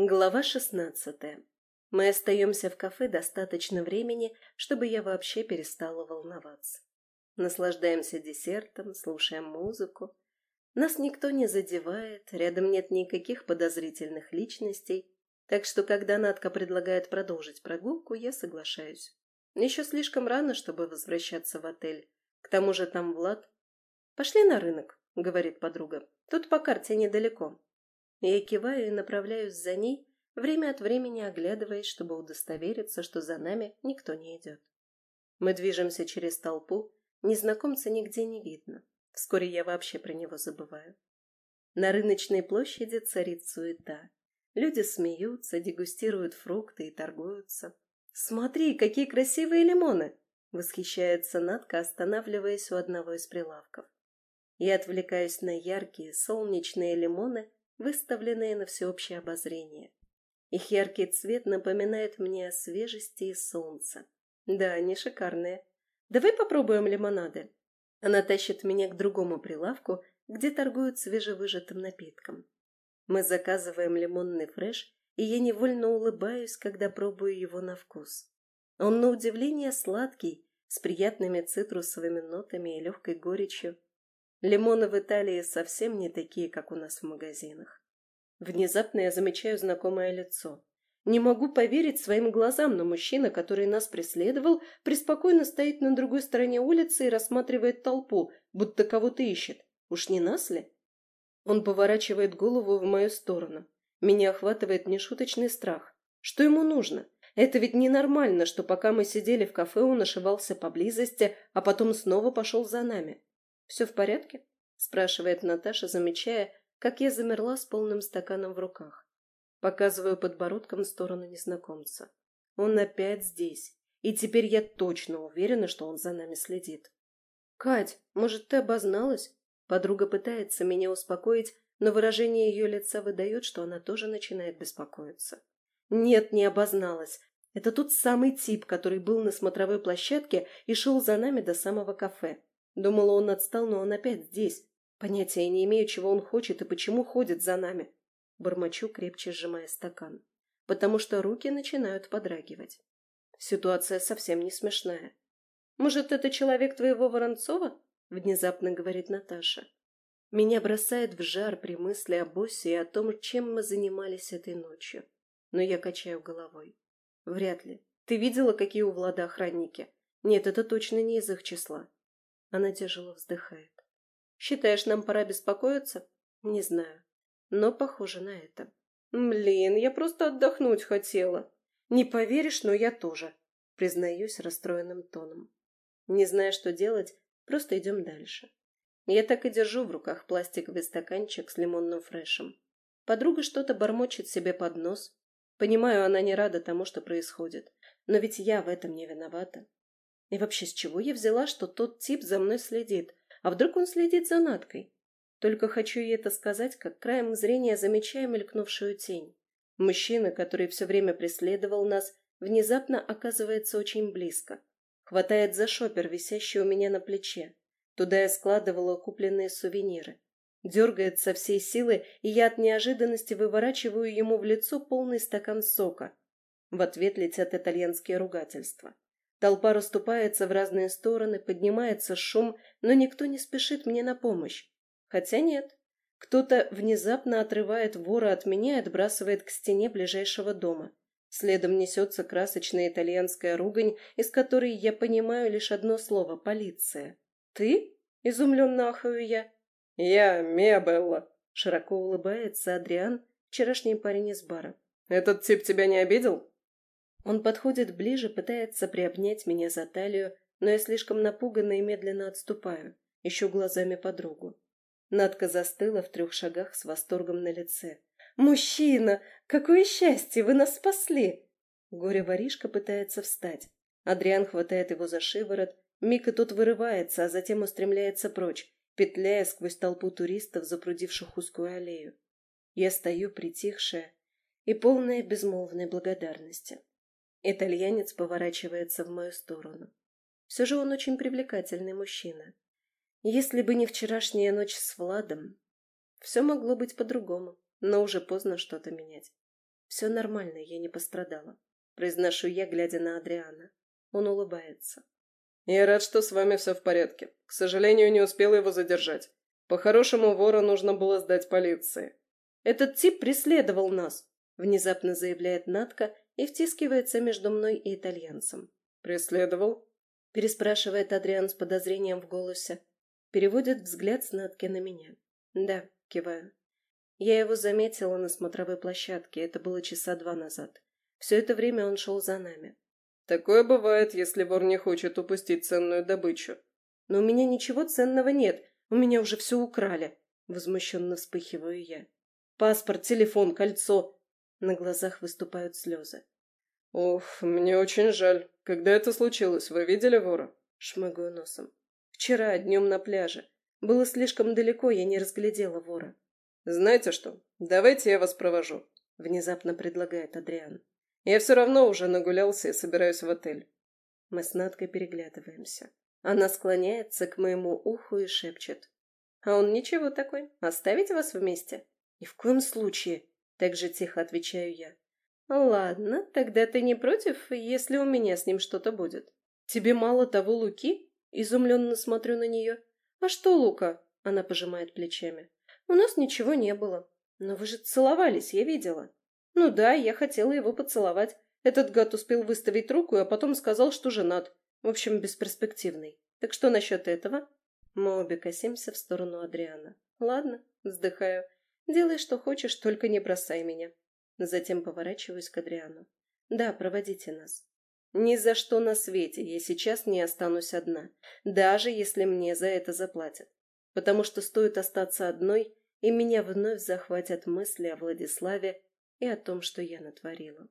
Глава шестнадцатая. Мы остаемся в кафе достаточно времени, чтобы я вообще перестала волноваться. Наслаждаемся десертом, слушаем музыку. Нас никто не задевает, рядом нет никаких подозрительных личностей, так что когда Надка предлагает продолжить прогулку, я соглашаюсь. Еще слишком рано, чтобы возвращаться в отель. К тому же там Влад. «Пошли на рынок», — говорит подруга. «Тут по карте недалеко». Я киваю и направляюсь за ней, время от времени оглядываясь, чтобы удостовериться, что за нами никто не идет. Мы движемся через толпу, незнакомца нигде не видно. Вскоре я вообще про него забываю. На рыночной площади царит суета. Люди смеются, дегустируют фрукты и торгуются. «Смотри, какие красивые лимоны!» — восхищается Надка, останавливаясь у одного из прилавков. Я отвлекаюсь на яркие солнечные лимоны, выставленные на всеобщее обозрение. Их яркий цвет напоминает мне о свежести и солнца. Да, они шикарные. Давай попробуем лимонады. Она тащит меня к другому прилавку, где торгуют свежевыжатым напитком. Мы заказываем лимонный фреш, и я невольно улыбаюсь, когда пробую его на вкус. Он на удивление сладкий, с приятными цитрусовыми нотами и легкой горечью. Лимоны в Италии совсем не такие, как у нас в магазинах. Внезапно я замечаю знакомое лицо. Не могу поверить своим глазам, но мужчина, который нас преследовал, преспокойно стоит на другой стороне улицы и рассматривает толпу, будто кого-то ищет. Уж не нас ли? Он поворачивает голову в мою сторону. Меня охватывает нешуточный страх. Что ему нужно? Это ведь ненормально, что пока мы сидели в кафе, он ошивался поблизости, а потом снова пошел за нами. «Все в порядке?» – спрашивает Наташа, замечая, как я замерла с полным стаканом в руках. Показываю подбородком в сторону незнакомца. Он опять здесь, и теперь я точно уверена, что он за нами следит. «Кать, может, ты обозналась?» Подруга пытается меня успокоить, но выражение ее лица выдает, что она тоже начинает беспокоиться. «Нет, не обозналась. Это тот самый тип, который был на смотровой площадке и шел за нами до самого кафе. Думала, он отстал, но он опять здесь. Понятия не имею, чего он хочет и почему ходит за нами. Бормочу, крепче сжимая стакан. Потому что руки начинают подрагивать. Ситуация совсем не смешная. «Может, это человек твоего Воронцова?» — внезапно говорит Наташа. Меня бросает в жар при мысли о боссе и о том, чем мы занимались этой ночью. Но я качаю головой. Вряд ли. Ты видела, какие у Влада охранники? Нет, это точно не из их числа. Она тяжело вздыхает. Считаешь, нам пора беспокоиться? Не знаю. Но похоже на это. Блин, я просто отдохнуть хотела. Не поверишь, но я тоже. Признаюсь расстроенным тоном. Не зная, что делать, просто идем дальше. Я так и держу в руках пластиковый стаканчик с лимонным фрешем. Подруга что-то бормочет себе под нос. Понимаю, она не рада тому, что происходит. Но ведь я в этом не виновата. И вообще, с чего я взяла, что тот тип за мной следит? А вдруг он следит за Наткой? Только хочу ей это сказать, как краем зрения замечаю мелькнувшую тень. Мужчина, который все время преследовал нас, внезапно оказывается очень близко. Хватает за шопер, висящий у меня на плече. Туда я складывала купленные сувениры. Дергает со всей силы, и я от неожиданности выворачиваю ему в лицо полный стакан сока. В ответ летят итальянские ругательства. Толпа расступается в разные стороны, поднимается шум, но никто не спешит мне на помощь. Хотя нет. Кто-то внезапно отрывает вора от меня и отбрасывает к стене ближайшего дома. Следом несется красочная итальянская ругань, из которой я понимаю лишь одно слово — полиция. «Ты?» — изумленно ахаю я. «Я Мебелла», — широко улыбается Адриан, вчерашний парень из бара. «Этот тип тебя не обидел?» Он подходит ближе, пытается приобнять меня за талию, но я слишком напугана и медленно отступаю, ищу глазами подругу. Надка застыла в трех шагах с восторгом на лице. «Мужчина! Какое счастье! Вы нас спасли!» Горе-воришка пытается встать. Адриан хватает его за шиворот, Мика тут вырывается, а затем устремляется прочь, петляя сквозь толпу туристов, запрудивших узкую аллею. Я стою притихшая и полная безмолвной благодарности. Итальянец поворачивается в мою сторону. Все же он очень привлекательный мужчина. Если бы не вчерашняя ночь с Владом, все могло быть по-другому, но уже поздно что-то менять. Все нормально, я не пострадала. Произношу я, глядя на Адриана. Он улыбается. Я рад, что с вами все в порядке. К сожалению, не успел его задержать. По-хорошему, вора нужно было сдать полиции. Этот тип преследовал нас, внезапно заявляет Натка и втискивается между мной и итальянцем. Преследовал? Переспрашивает Адриан с подозрением в голосе. Переводит взгляд с Натки на меня. Да, киваю. Я его заметила на смотровой площадке, это было часа два назад. Все это время он шел за нами. Такое бывает, если вор не хочет упустить ценную добычу. Но у меня ничего ценного нет, у меня уже все украли. Возмущенно вспыхиваю я. Паспорт, телефон, кольцо. На глазах выступают слезы. «Ох, мне очень жаль. Когда это случилось, вы видели вора?» Шмыгаю носом. «Вчера, днем на пляже. Было слишком далеко, я не разглядела вора». «Знаете что? Давайте я вас провожу», — внезапно предлагает Адриан. «Я все равно уже нагулялся и собираюсь в отель». Мы с Надкой переглядываемся. Она склоняется к моему уху и шепчет. «А он ничего такой. Оставить вас вместе?» «Ни в коем случае», — так же тихо отвечаю я. «Ладно, тогда ты не против, если у меня с ним что-то будет?» «Тебе мало того Луки?» Изумленно смотрю на нее. «А что Лука?» Она пожимает плечами. «У нас ничего не было. Но вы же целовались, я видела». «Ну да, я хотела его поцеловать. Этот гад успел выставить руку, а потом сказал, что женат. В общем, бесперспективный. Так что насчет этого?» Мы обе косимся в сторону Адриана. «Ладно», вздыхаю. «Делай, что хочешь, только не бросай меня». Затем поворачиваюсь к Адриану. «Да, проводите нас». «Ни за что на свете я сейчас не останусь одна, даже если мне за это заплатят. Потому что стоит остаться одной, и меня вновь захватят мысли о Владиславе и о том, что я натворила».